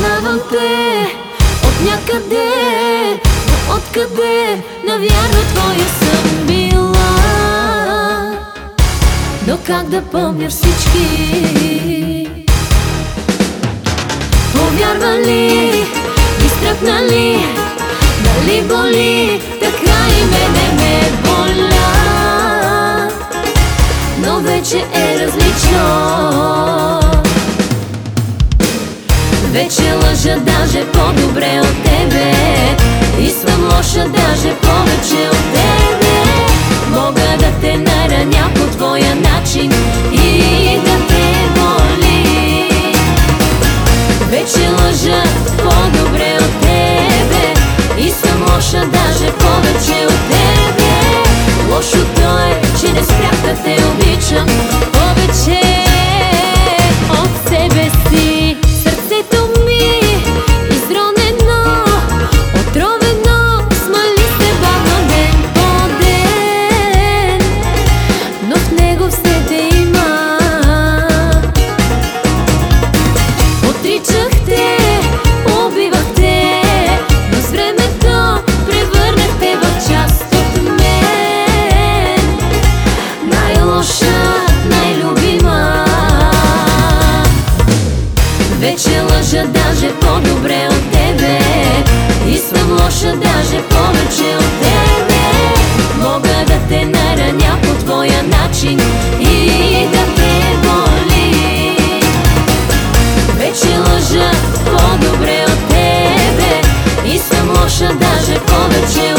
Познавам те от някъде, но откъде навярно твоя съм била. Но как да помня всички? Повярвали, изтръпнали, дали боли, така и мене ме боля. Но вече е различно. Вече лъжа даже по-добре от тебе. И съм лоша даже повече от тебе. Мога да те нараня по твоя начин И да те боли. Вече лъжа по-добре от тебе. И съм лоша даже повече от тебе. Лошото е, че не спрях да те обичам лоша даже повече от тебе. Мога да те нараня по твоя начин И да те боли Вече лъжа по-добре от тебе. И съм лоша даже повече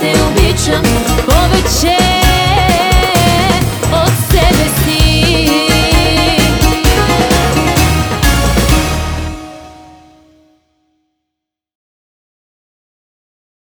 te ubićem poveće